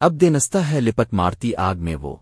اب دینستہ ہے لپٹ مارتی آگ میں وہ۔